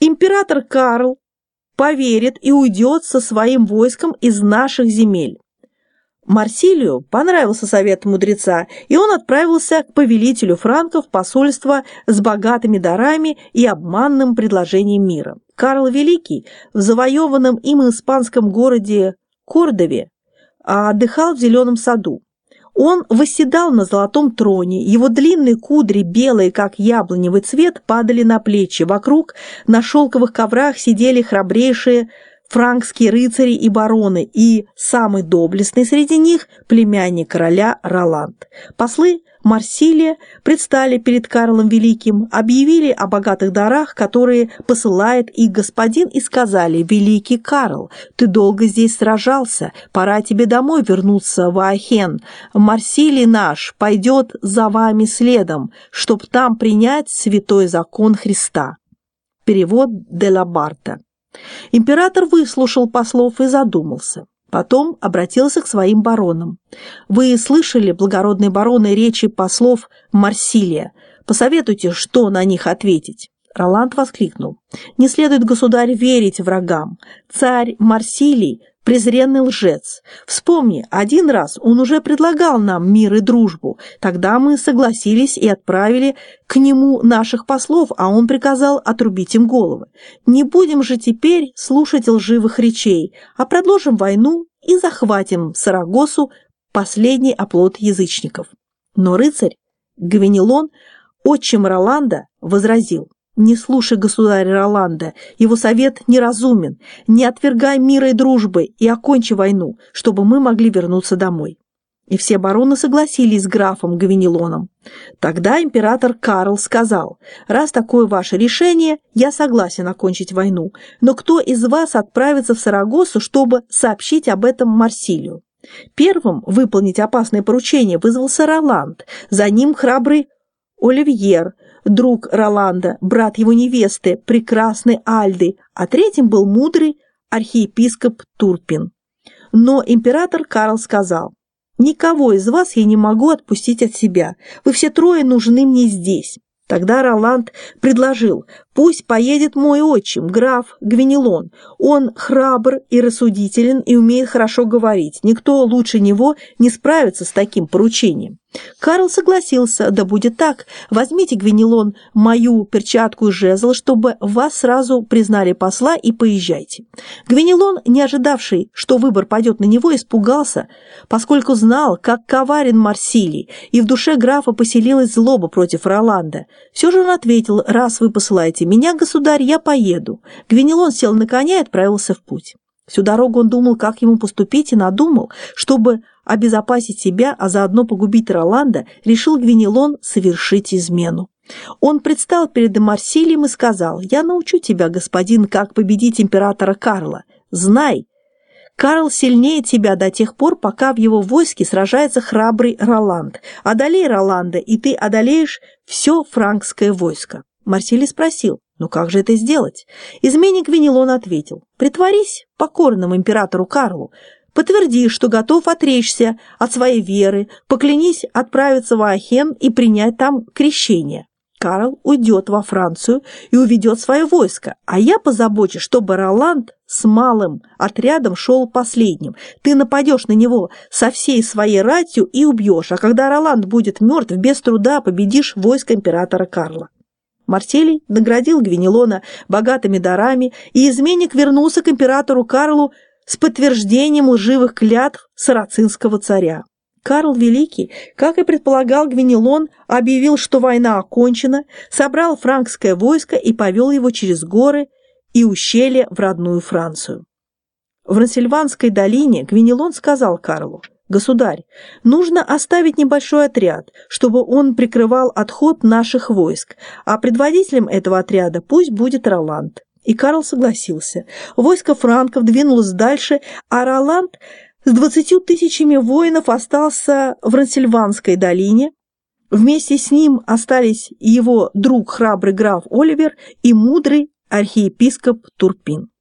император Карл поверит и уйдет со своим войском из наших земель. Марсилию понравился совет мудреца, и он отправился к повелителю франков посольства с богатыми дарами и обманным предложением мира. Карл Великий в завоеванном им испанском городе Кордове отдыхал в зеленом саду. Он восседал на золотом троне, его длинные кудри, белые, как яблоневый цвет, падали на плечи. Вокруг на шелковых коврах сидели храбрейшие франкские рыцари и бароны, и самый доблестный среди них – племянник короля Роланд. Послы Марсилия предстали перед Карлом Великим, объявили о богатых дарах, которые посылает их господин, и сказали «Великий Карл, ты долго здесь сражался, пора тебе домой вернуться в Аахен. Марсилий наш пойдет за вами следом, чтоб там принять святой закон Христа». Перевод Делабарта. Император выслушал послов и задумался. Потом обратился к своим баронам. «Вы слышали, благородные бароны, речи послов Марсилия? Посоветуйте, что на них ответить». Роланд воскликнул. «Не следует, государь, верить врагам. Царь Марсилий презренный лжец. Вспомни, один раз он уже предлагал нам мир и дружбу. Тогда мы согласились и отправили к нему наших послов, а он приказал отрубить им головы. Не будем же теперь слушать лживых речей, а продолжим войну и захватим Сарагосу, последний оплот язычников. Но рыцарь Гвенелон, отчим Роланда, возразил. Не слушай государя Роланда, его совет неразумен. Не отвергай мира и дружбы и окончи войну, чтобы мы могли вернуться домой. И все бароны согласились с графом Гавинелоном. Тогда император Карл сказал, «Раз такое ваше решение, я согласен окончить войну, но кто из вас отправится в Сарагосу, чтобы сообщить об этом Марсилию?» Первым выполнить опасное поручение вызвался Роланд, за ним храбрый Оливьер, друг Роланда, брат его невесты, прекрасной Альды, а третьим был мудрый архиепископ Турпин. Но император Карл сказал, «Никого из вас я не могу отпустить от себя. Вы все трое нужны мне здесь». Тогда Роланд предложил, пусть поедет мой отчим, граф Гвинелон. Он храбр и рассудителен и умеет хорошо говорить. Никто лучше него не справится с таким поручением. Карл согласился, да будет так, возьмите, Гвинелон, мою перчатку и жезл, чтобы вас сразу признали посла и поезжайте. Гвинелон, не ожидавший, что выбор пойдет на него, испугался, поскольку знал, как коварен Марсилий, и в душе графа поселилась злоба против Роланда. Все же он ответил, раз вы посылаете меня, государь, я поеду. Гвинелон сел на коня и отправился в путь. Всю дорогу он думал, как ему поступить, и надумал, чтобы обезопасить себя, а заодно погубить Роланда, решил Гвинелон совершить измену. Он предстал перед Марсилием и сказал, «Я научу тебя, господин, как победить императора Карла. Знай, Карл сильнее тебя до тех пор, пока в его войске сражается храбрый Роланд. Одолей Роланда, и ты одолеешь все франкское войско». Марсилий спросил, «Ну как же это сделать?» Изменник Венелон ответил, «Притворись покорным императору Карлу, Подтверди, что готов отречься от своей веры, поклянись отправиться в Ахен и принять там крещение. Карл уйдет во Францию и уведет свое войско, а я позабочусь, чтобы Роланд с малым отрядом шел последним. Ты нападешь на него со всей своей ратью и убьешь, а когда Роланд будет мертв, без труда победишь войско императора Карла. Марселий наградил Гвинелона богатыми дарами, и изменник вернулся к императору Карлу с подтверждением лживых клятв сарацинского царя. Карл Великий, как и предполагал Гвинелон, объявил, что война окончена, собрал франкское войско и повел его через горы и ущелья в родную Францию. В Рансильванской долине Гвинелон сказал Карлу, «Государь, нужно оставить небольшой отряд, чтобы он прикрывал отход наших войск, а предводителем этого отряда пусть будет Роланд. И Карл согласился. Войско франков двинулось дальше, а Роланд с двадцатью тысячами воинов остался в Рансильванской долине. Вместе с ним остались его друг храбрый граф Оливер и мудрый архиепископ Турпин.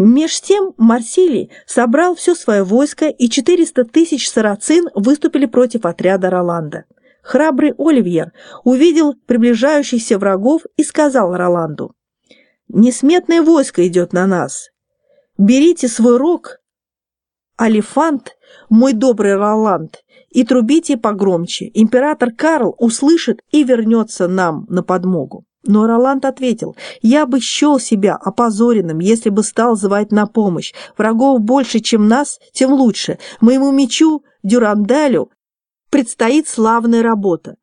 Меж тем Марсилий собрал все свое войско, и 400 тысяч сарацин выступили против отряда Роланда. Храбрый Оливьер увидел приближающихся врагов и сказал Роланду, Несметное войско идет на нас. Берите свой рог, Алифант, мой добрый Роланд, и трубите погромче. Император Карл услышит и вернется нам на подмогу. Но Роланд ответил, «Я бы счел себя опозоренным, если бы стал звать на помощь. Врагов больше, чем нас, тем лучше. Моему мечу, Дюрандалю, предстоит славная работа.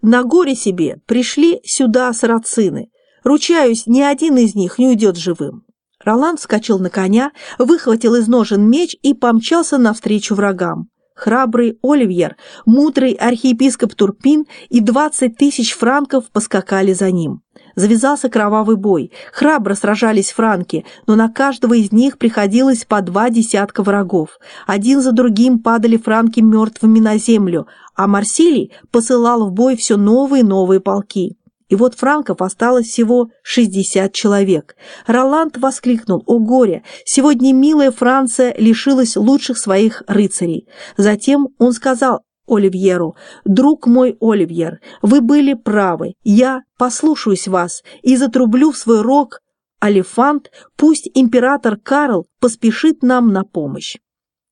На горе себе пришли сюда сарацины. Ручаюсь, ни один из них не уйдет живым». Роланд вскочил на коня, выхватил из ножен меч и помчался навстречу врагам храбрый Оливьер, мудрый архиепископ Турпин и 20 тысяч франков поскакали за ним. Завязался кровавый бой. Храбро сражались франки, но на каждого из них приходилось по два десятка врагов. Один за другим падали франки мертвыми на землю, а Марсилий посылал в бой все новые и новые полки. И вот франков осталось всего 60 человек. Роланд воскликнул «О горе! Сегодня милая Франция лишилась лучших своих рыцарей». Затем он сказал Оливьеру «Друг мой Оливьер, вы были правы, я послушаюсь вас и затрублю в свой рог Алифант, пусть император Карл поспешит нам на помощь».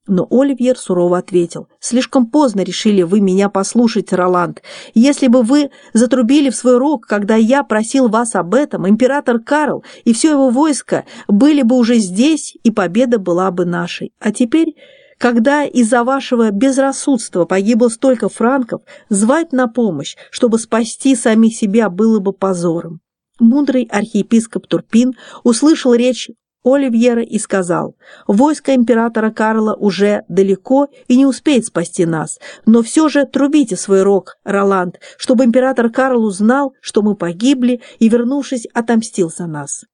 Но Оливьер сурово ответил, «Слишком поздно решили вы меня послушать, Роланд. Если бы вы затрубили в свой рог, когда я просил вас об этом, император Карл и все его войско были бы уже здесь, и победа была бы нашей. А теперь, когда из-за вашего безрассудства погибло столько франков, звать на помощь, чтобы спасти сами себя, было бы позором». Мудрый архиепископ Турпин услышал речь Оливьера и сказал, «Войско императора Карла уже далеко и не успеет спасти нас, но все же трубите свой рог, Роланд, чтобы император Карл узнал, что мы погибли и, вернувшись, отомстил за нас».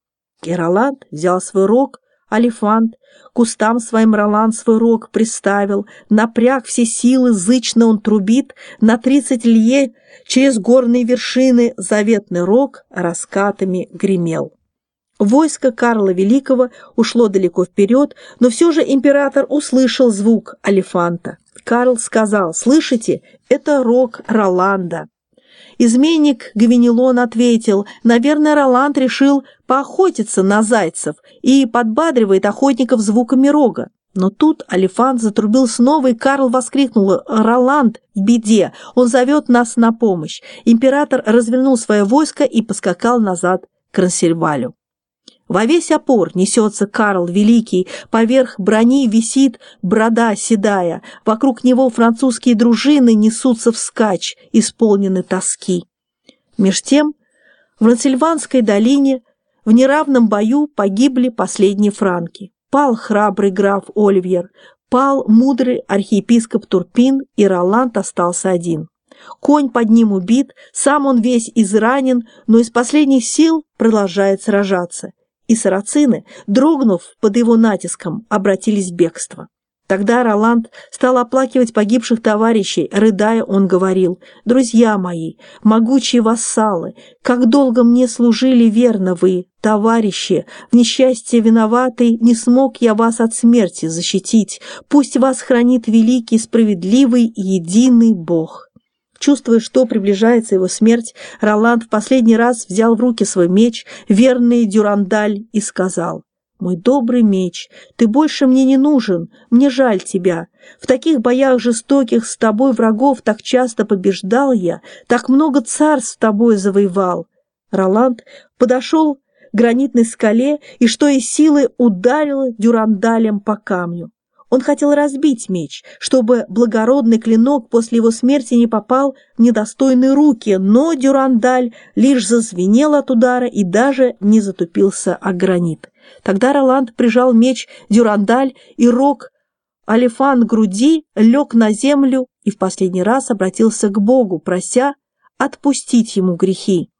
И Роланд взял свой рог, Алифант, кустам своим Роланд свой рог приставил, напряг все силы, зычно он трубит, на тридцать лье через горные вершины заветный рог раскатами гремел. Войско Карла Великого ушло далеко вперед, но все же император услышал звук алифанта. Карл сказал, «Слышите, это рог Роланда». Изменник Гвинелон ответил, наверное, Роланд решил поохотиться на зайцев и подбадривает охотников звуками рога. Но тут Алифант затрубил снова, и Карл воскликнул «Роланд в беде! Он зовет нас на помощь!» Император развернул свое войско и поскакал назад к Рансельвалю. Во весь опор несется Карл Великий, поверх брони висит брода седая, вокруг него французские дружины несутся вскачь, исполнены тоски. Меж тем в Рансильванской долине в неравном бою погибли последние франки. Пал храбрый граф Оливьер, пал мудрый архиепископ Турпин, и Роланд остался один. Конь под ним убит, сам он весь изранен, но из последних сил продолжает сражаться – и сарацины, дрогнув под его натиском, обратились в бегство. Тогда Роланд стал оплакивать погибших товарищей, рыдая, он говорил, «Друзья мои, могучие вассалы, как долго мне служили верно вы, товарищи, в несчастье виноватый не смог я вас от смерти защитить, пусть вас хранит великий, справедливый и единый Бог». Чувствуя, что приближается его смерть, Роланд в последний раз взял в руки свой меч, верный Дюрандаль, и сказал, «Мой добрый меч, ты больше мне не нужен, мне жаль тебя. В таких боях жестоких с тобой врагов так часто побеждал я, так много царств с тобой завоевал». Роланд подошел к гранитной скале и, что из силы, ударил Дюрандалем по камню. Он хотел разбить меч, чтобы благородный клинок после его смерти не попал в недостойные руки, но Дюрандаль лишь зазвенел от удара и даже не затупился о гранит. Тогда Роланд прижал меч Дюрандаль и рог Алифан груди лег на землю и в последний раз обратился к Богу, прося отпустить ему грехи.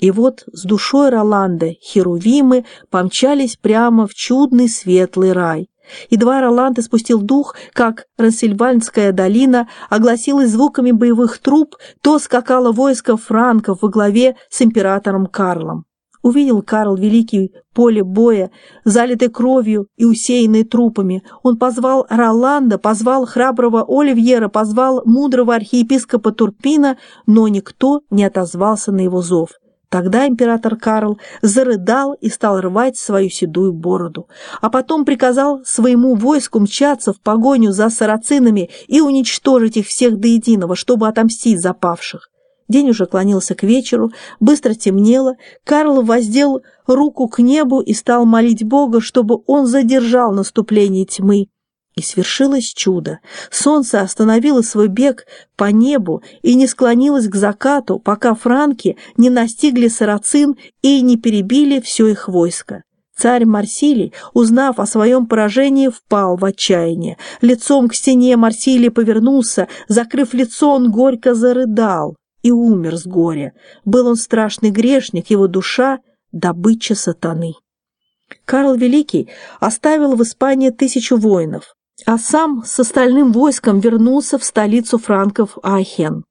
И вот с душой Роланда херувимы помчались прямо в чудный светлый рай. Едва Роланд испустил дух, как Рассельвальнская долина огласилась звуками боевых труб, то скакало войско франков во главе с императором Карлом. Увидел Карл Великий поле боя, залитое кровью и усеянное трупами. Он позвал Роланда, позвал храброго Оливьера, позвал мудрого архиепископа Турпина, но никто не отозвался на его зов. Тогда император Карл зарыдал и стал рвать свою седую бороду, а потом приказал своему войску мчаться в погоню за сарацинами и уничтожить их всех до единого, чтобы отомстить за павших. День уже клонился к вечеру, быстро темнело, Карл воздел руку к небу и стал молить Бога, чтобы он задержал наступление тьмы. И свершилось чудо. Солнце остановило свой бег по небу и не склонилось к закату, пока франки не настигли сарацин и не перебили все их войско. Царь Марсилий, узнав о своем поражении, впал в отчаяние. Лицом к стене Марсилий повернулся, закрыв лицо, он горько зарыдал и умер с горя. Был он страшный грешник, его душа – добыча сатаны. Карл Великий оставил в Испании тысячу воинов а сам с остальным войском вернулся в столицу франков Ахен.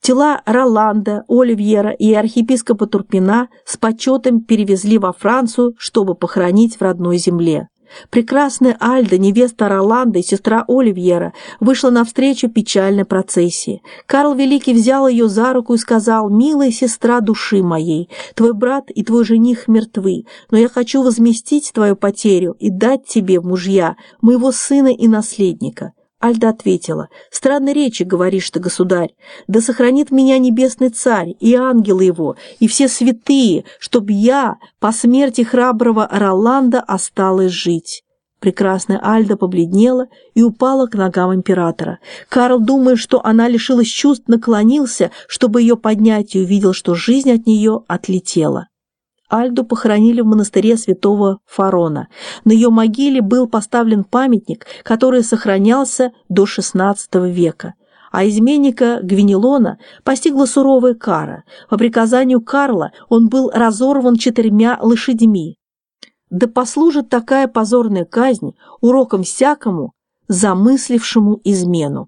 Тела Роланда, Оливьера и архиепископа Турпина с почетом перевезли во Францию, чтобы похоронить в родной земле. Прекрасная Альда, невеста Роланда и сестра Оливьера, вышла навстречу печальной процессии. Карл Великий взял ее за руку и сказал, «Милая сестра души моей, твой брат и твой жених мертвы, но я хочу возместить твою потерю и дать тебе мужья моего сына и наследника. Альда ответила, «Странной речи говоришь ты, государь, да сохранит меня небесный царь и ангелы его, и все святые, чтоб я по смерти храброго Роланда осталась жить». Прекрасная Альда побледнела и упала к ногам императора. Карл, думая, что она лишилась чувств, наклонился, чтобы ее поднять, и увидел, что жизнь от нее отлетела. Альду похоронили в монастыре святого Фарона. На ее могиле был поставлен памятник, который сохранялся до XVI века. А изменника Гвинелона постигла суровая кара. По приказанию Карла он был разорван четырьмя лошадьми. Да послужит такая позорная казнь уроком всякому, замыслившему измену.